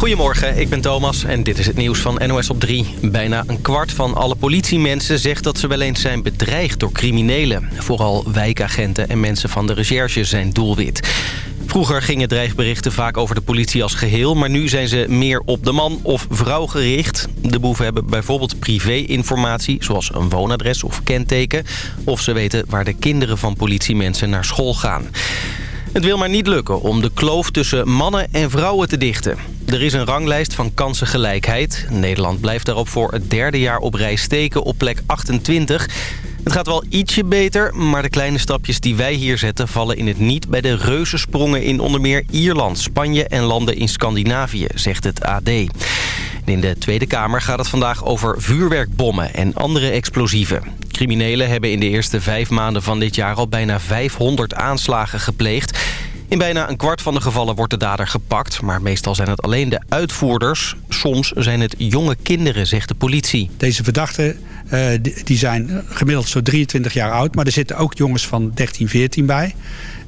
Goedemorgen, ik ben Thomas en dit is het nieuws van NOS op 3. Bijna een kwart van alle politiemensen zegt dat ze wel eens zijn bedreigd door criminelen. Vooral wijkagenten en mensen van de recherche zijn doelwit. Vroeger gingen dreigberichten vaak over de politie als geheel... maar nu zijn ze meer op de man of vrouw gericht. De boeven hebben bijvoorbeeld privé-informatie... zoals een woonadres of kenteken... of ze weten waar de kinderen van politiemensen naar school gaan. Het wil maar niet lukken om de kloof tussen mannen en vrouwen te dichten. Er is een ranglijst van kansengelijkheid. Nederland blijft daarop voor het derde jaar op rij steken op plek 28... Het gaat wel ietsje beter, maar de kleine stapjes die wij hier zetten... vallen in het niet bij de reuzensprongen in onder meer Ierland, Spanje en landen in Scandinavië, zegt het AD. In de Tweede Kamer gaat het vandaag over vuurwerkbommen en andere explosieven. Criminelen hebben in de eerste vijf maanden van dit jaar al bijna 500 aanslagen gepleegd. In bijna een kwart van de gevallen wordt de dader gepakt... maar meestal zijn het alleen de uitvoerders. Soms zijn het jonge kinderen, zegt de politie. Deze verdachten uh, die zijn gemiddeld zo 23 jaar oud... maar er zitten ook jongens van 13, 14 bij...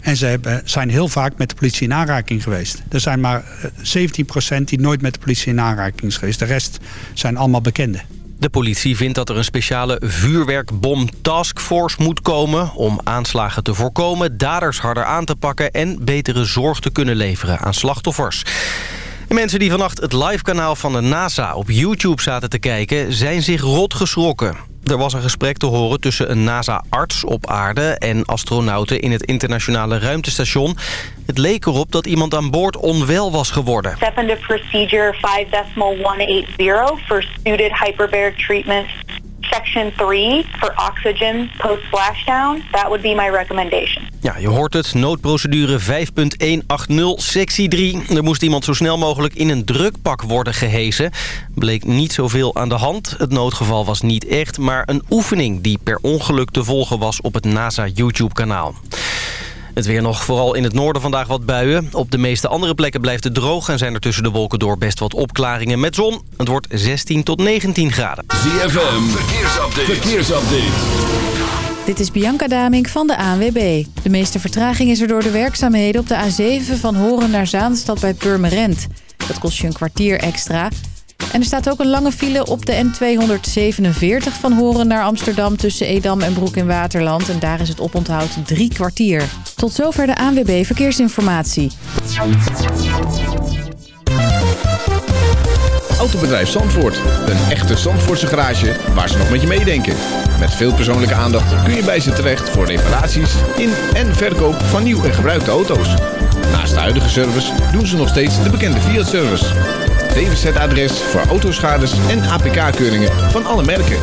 En ze hebben, zijn heel vaak met de politie in aanraking geweest. Er zijn maar 17% die nooit met de politie in aanraking is geweest. De rest zijn allemaal bekenden. De politie vindt dat er een speciale vuurwerkbom taskforce moet komen... om aanslagen te voorkomen, daders harder aan te pakken... en betere zorg te kunnen leveren aan slachtoffers. Mensen die vannacht het live-kanaal van de NASA op YouTube zaten te kijken... zijn zich rot geschrokken. Er was een gesprek te horen tussen een NASA-arts op aarde... en astronauten in het internationale ruimtestation. Het leek erop dat iemand aan boord onwel was geworden. Step procedure 5.180 for suited hyperbaric treatment section 3 for oxygen post splashdown. That would be my recommendation. Ja, je hoort het. Noodprocedure 5.180 sectie 3. Er moest iemand zo snel mogelijk in een drukpak worden gehezen. Bleek niet zoveel aan de hand. Het noodgeval was niet echt, maar een oefening die per ongeluk te volgen was op het NASA YouTube-kanaal. Het weer nog vooral in het noorden vandaag wat buien. Op de meeste andere plekken blijft het droog... en zijn er tussen de wolken door best wat opklaringen met zon. Het wordt 16 tot 19 graden. ZFM, verkeersupdate. verkeersupdate. Dit is Bianca Damink van de ANWB. De meeste vertraging is er door de werkzaamheden op de A7 van Horen naar Zaanstad bij Purmerend. Dat kost je een kwartier extra... En er staat ook een lange file op de N247 van Horen naar Amsterdam... tussen Edam en Broek in Waterland. En daar is het oponthoud drie kwartier. Tot zover de ANWB Verkeersinformatie. Autobedrijf Zandvoort. Een echte Zandvoortse garage waar ze nog met je meedenken. Met veel persoonlijke aandacht kun je bij ze terecht... voor reparaties in en verkoop van nieuw en gebruikte auto's. Naast de huidige service doen ze nog steeds de bekende Fiat-service... DWZ-adres voor autoschades en APK-keuringen van alle merken.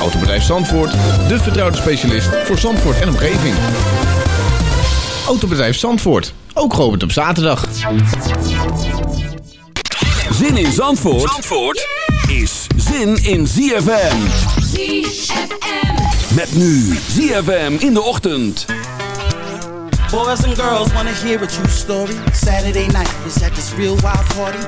Autobedrijf Zandvoort, de vertrouwde specialist voor Zandvoort en omgeving. Autobedrijf Zandvoort, ook geopend op zaterdag. Zin in Zandvoort, Zandvoort is zin in ZFM. ZFM. Met nu ZFM in de ochtend. Boys and girls wanna hear a true story. Saturday night was at this real wild party.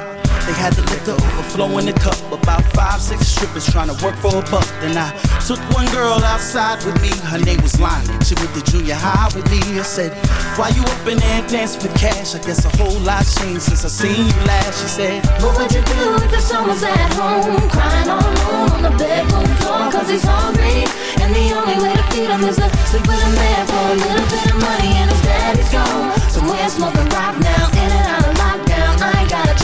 They had the liquor overflow in the cup. About five, six strippers trying to work for a buck. Then I took one girl outside with me. Her name was Lonnie. She went to junior high with me. I said, Why you up in there dancing for cash? I guess a whole lot changed since I seen you last. She said, What would you do if the son was at home? Crying all alone on the bedroom floor cause he's hungry. And the only way to feed him is to sleep with a man for a little bit of money and his daddy's gone. Somewhere smoking rock now,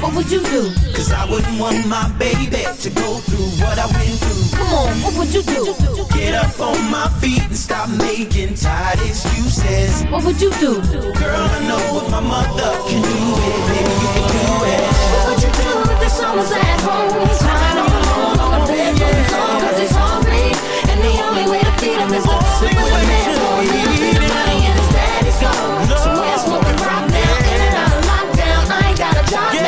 What would you do? Cause I wouldn't want my baby to go through what I went through. Come on, what would you do? Get up on my feet and stop making tired excuses. What would you do? Girl, I know if my mother can do it, baby, you can do it. What would you do if son was at home? Crying all alone on the bedroom floor cause he's hungry. And the only way to feed him is to sleep with a man for a little money and his daddy's gone. Somewhere smoking rock now, in and out of lockdown. I ain't got a job now.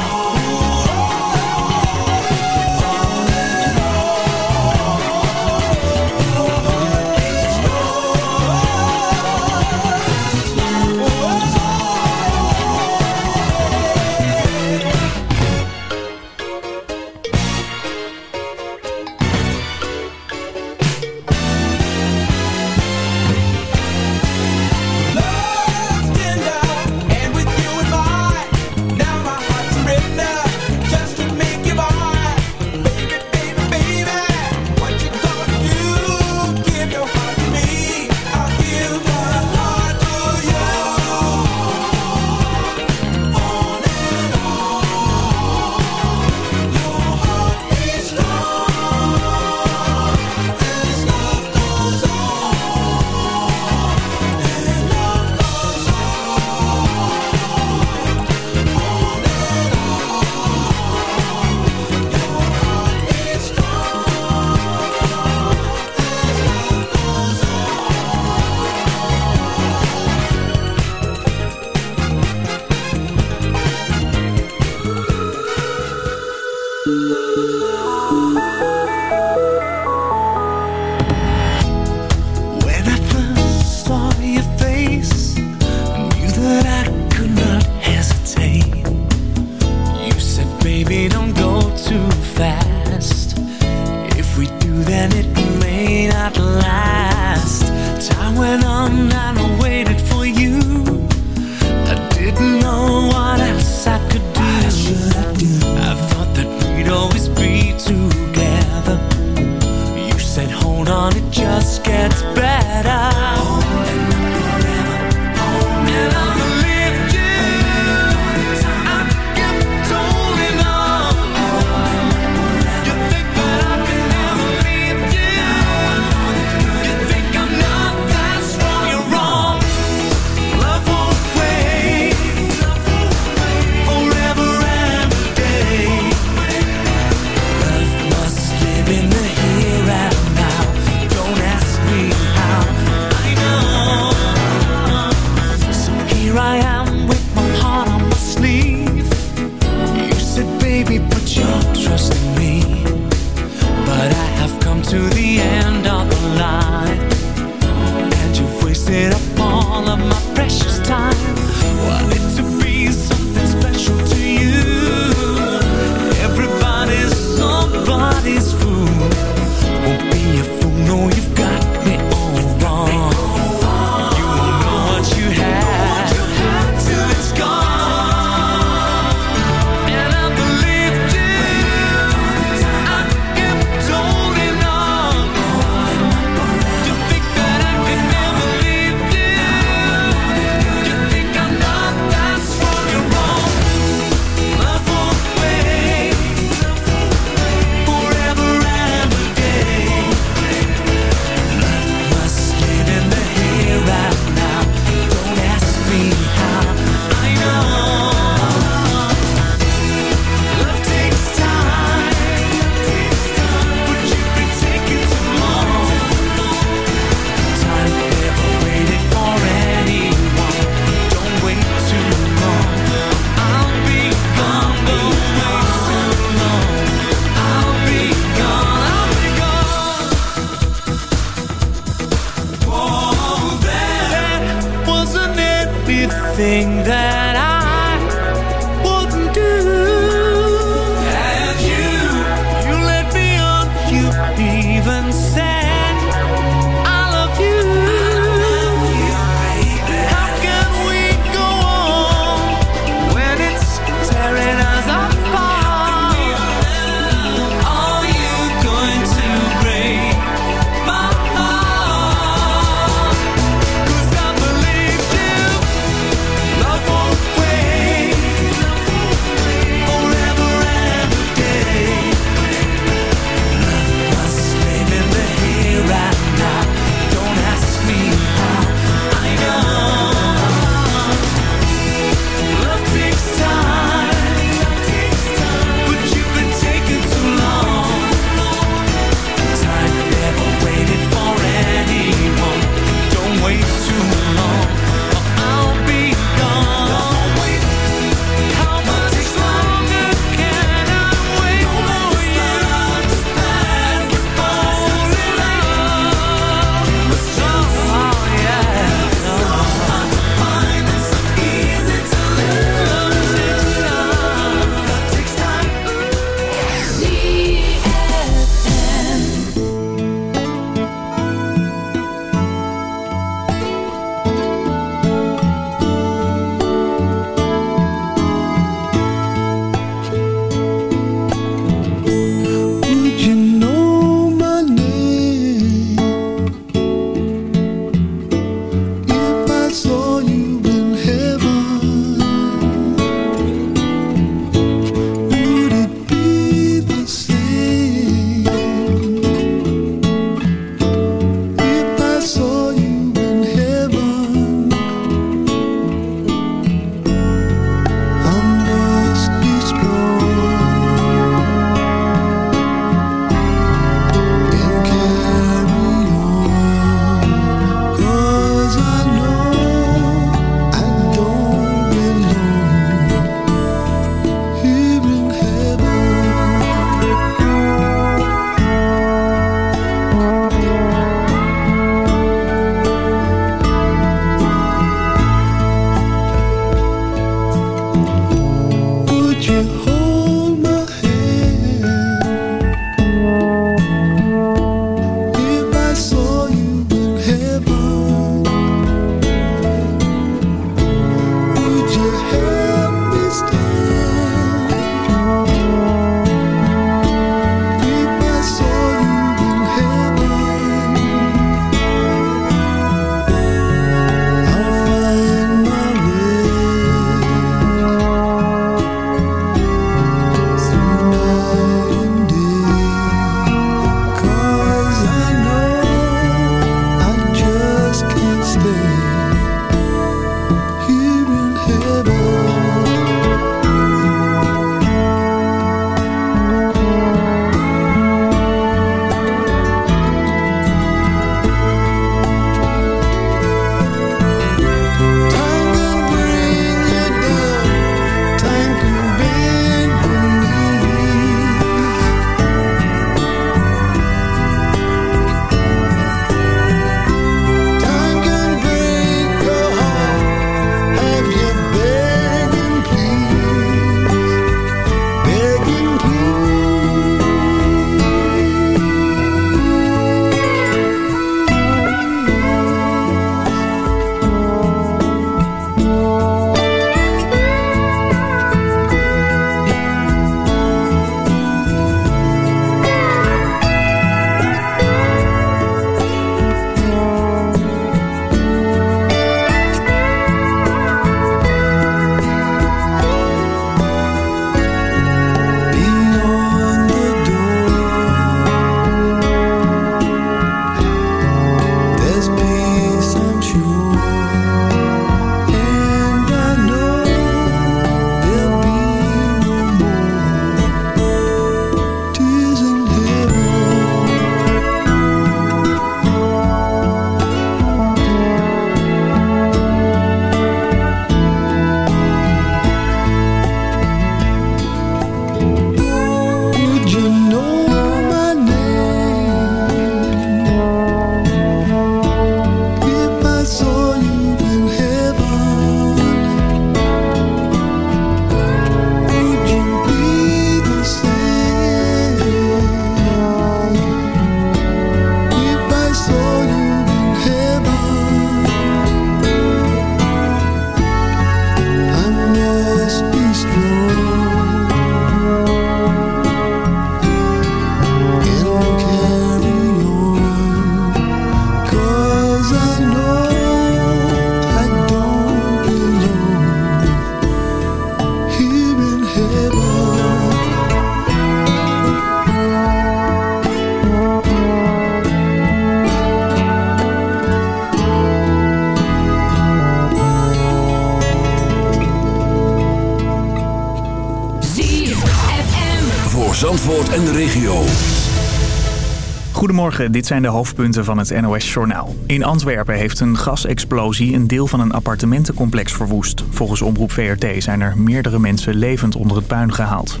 Goedemorgen, dit zijn de hoofdpunten van het NOS-journaal. In Antwerpen heeft een gasexplosie een deel van een appartementencomplex verwoest. Volgens Omroep VRT zijn er meerdere mensen levend onder het puin gehaald.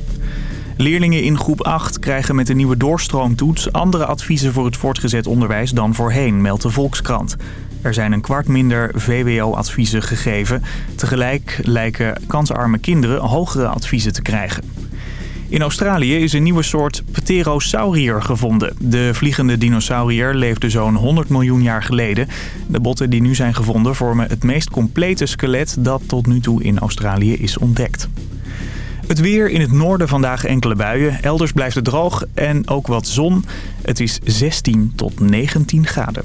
Leerlingen in groep 8 krijgen met de nieuwe doorstroomtoets andere adviezen voor het voortgezet onderwijs dan voorheen, meldt de Volkskrant. Er zijn een kwart minder VWO-adviezen gegeven. Tegelijk lijken kansarme kinderen hogere adviezen te krijgen. In Australië is een nieuwe soort Pterosaurier gevonden. De vliegende dinosaurier leefde zo'n 100 miljoen jaar geleden. De botten die nu zijn gevonden vormen het meest complete skelet dat tot nu toe in Australië is ontdekt. Het weer in het noorden vandaag enkele buien. Elders blijft het droog en ook wat zon. Het is 16 tot 19 graden.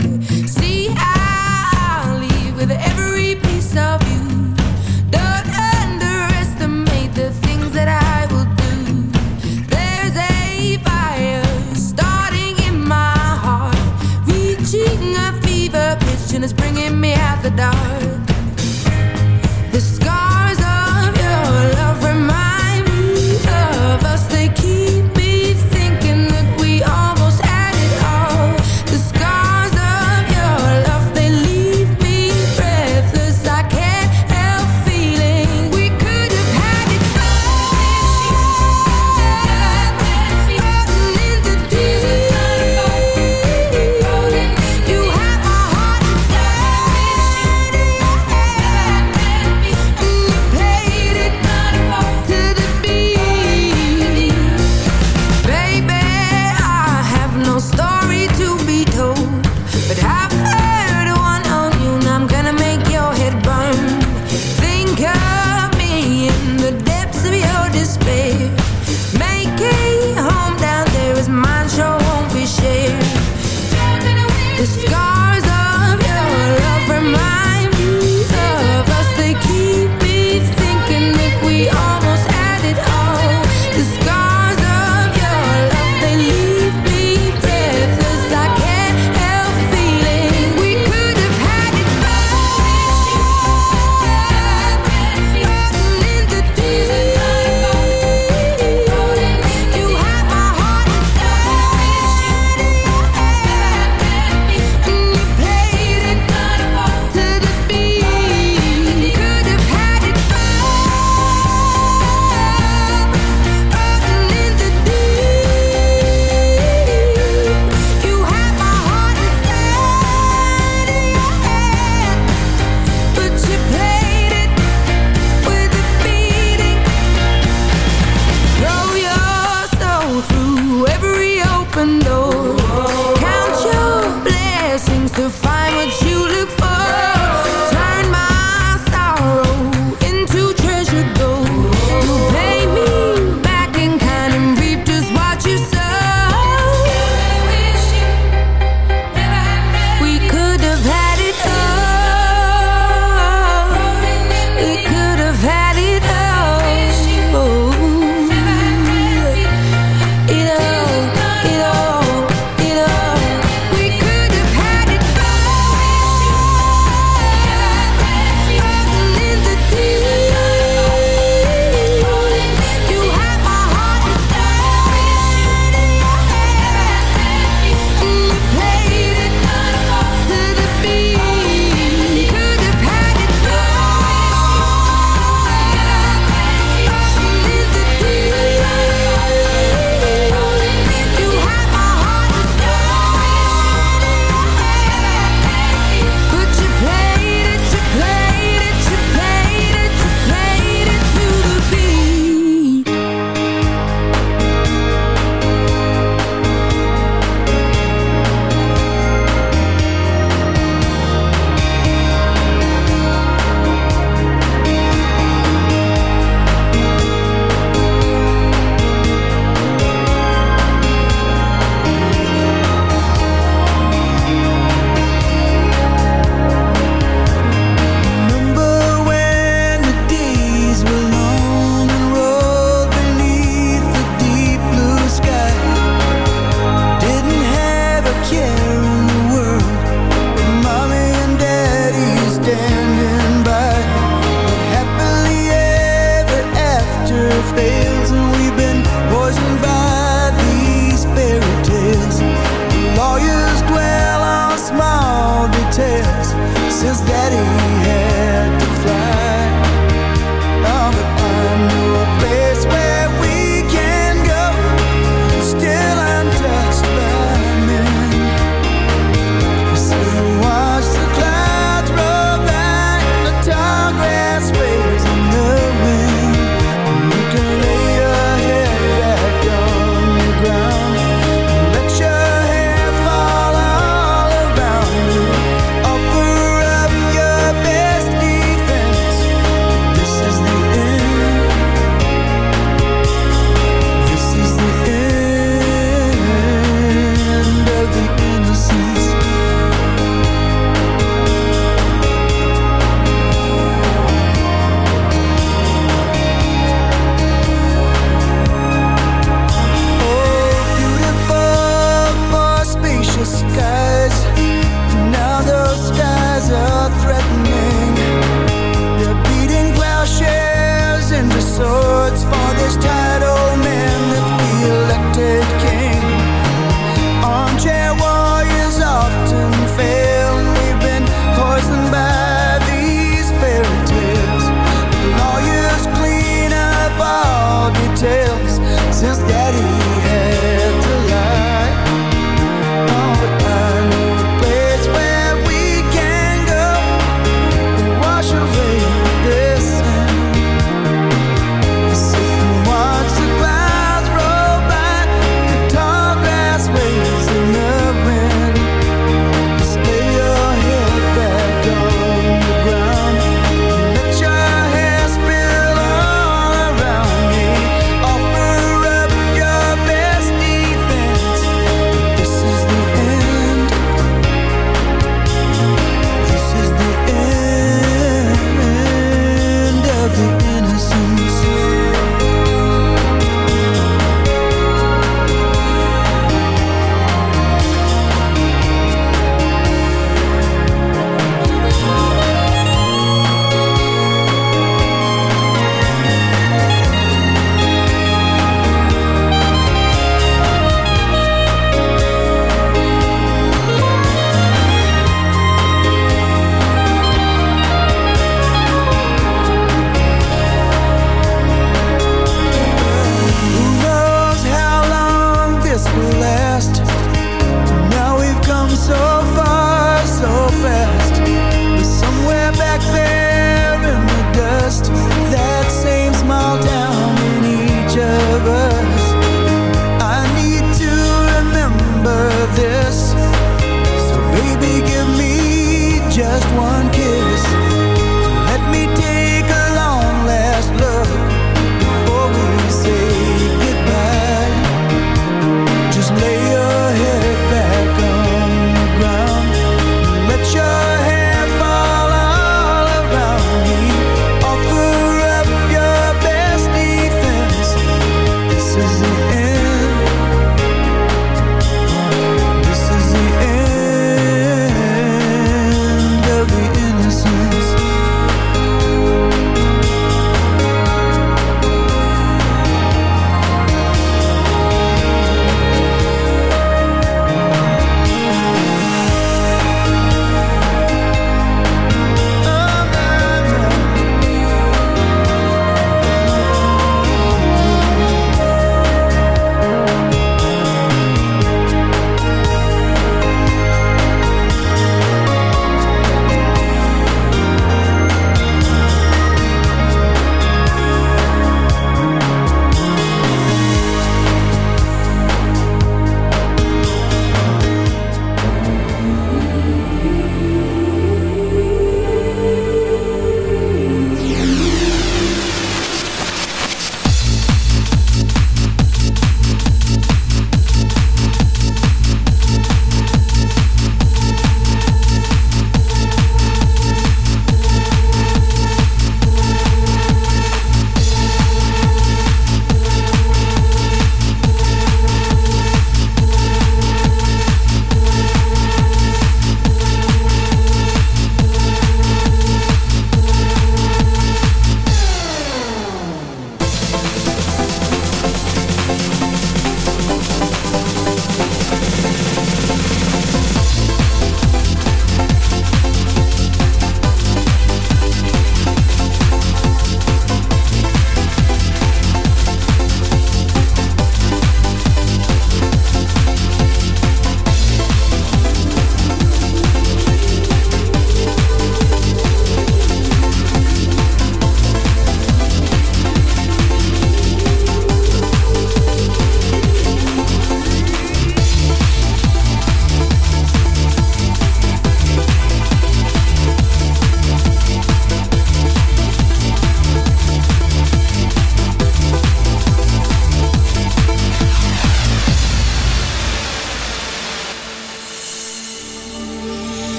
Dark.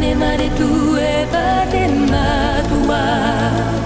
anima ma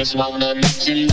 just wanna let you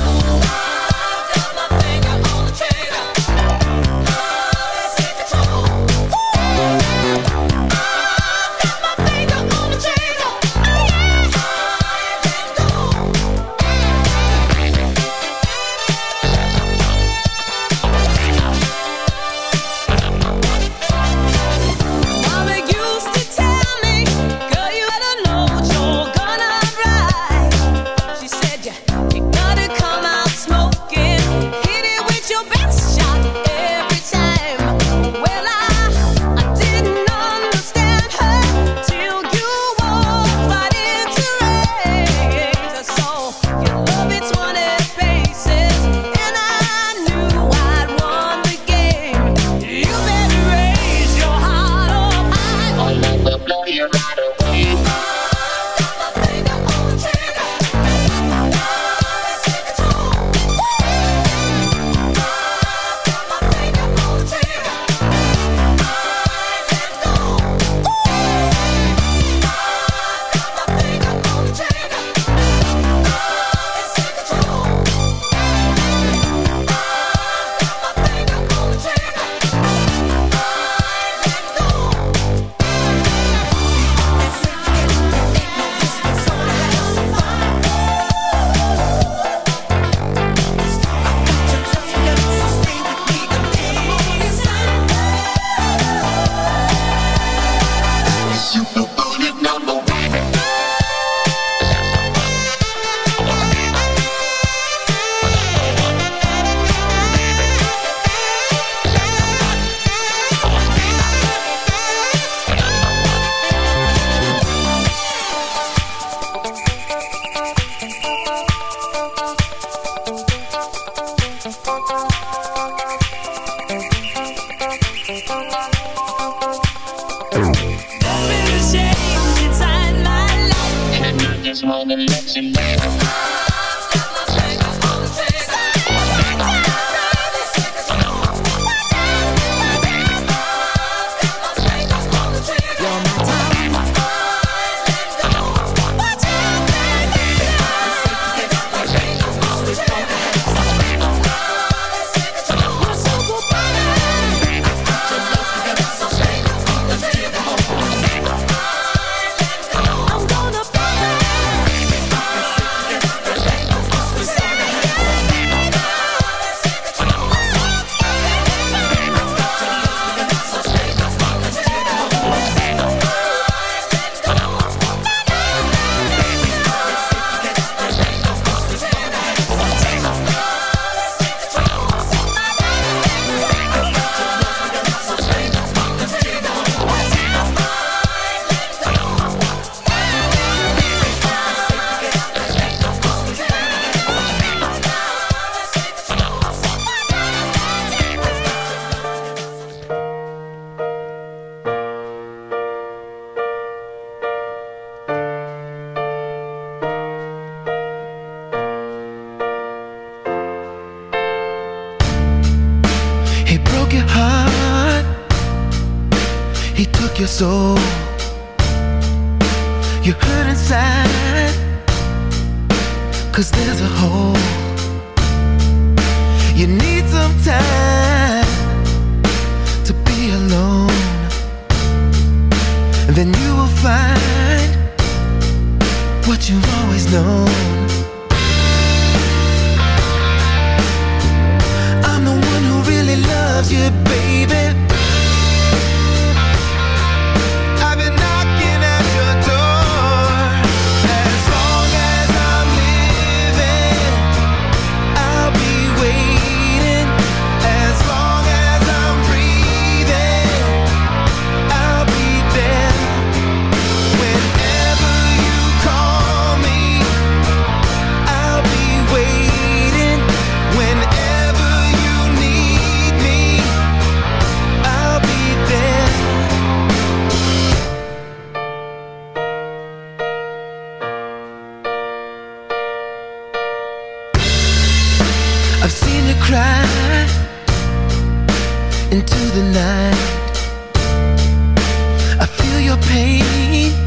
pain.